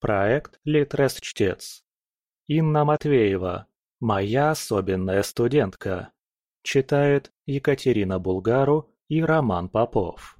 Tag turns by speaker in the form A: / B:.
A: Проект «Литрес-чтец». Инна Матвеева. Моя особенная студентка. Читает Екатерина Булгару и Роман Попов.